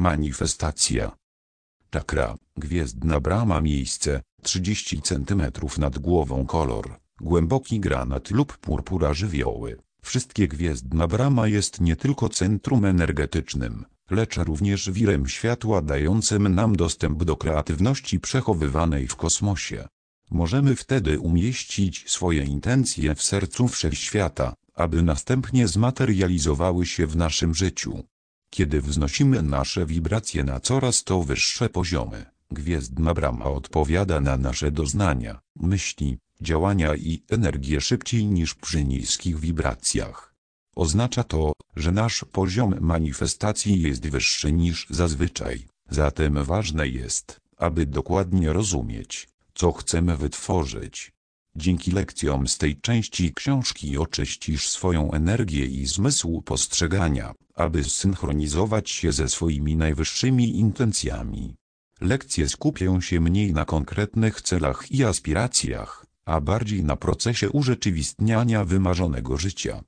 Manifestacja. Czakra, gwiezdna brama miejsce, 30 cm nad głową kolor, głęboki granat lub purpura żywioły. Wszystkie gwiezdna brama jest nie tylko centrum energetycznym, lecz również wirem światła dającym nam dostęp do kreatywności przechowywanej w kosmosie. Możemy wtedy umieścić swoje intencje w sercu wszechświata, aby następnie zmaterializowały się w naszym życiu. Kiedy wznosimy nasze wibracje na coraz to wyższe poziomy, gwiezdna brama odpowiada na nasze doznania, myśli, działania i energię szybciej niż przy niskich wibracjach. Oznacza to, że nasz poziom manifestacji jest wyższy niż zazwyczaj, zatem ważne jest, aby dokładnie rozumieć, co chcemy wytworzyć. Dzięki lekcjom z tej części książki oczyścisz swoją energię i zmysł postrzegania, aby zsynchronizować się ze swoimi najwyższymi intencjami. Lekcje skupią się mniej na konkretnych celach i aspiracjach, a bardziej na procesie urzeczywistniania wymarzonego życia.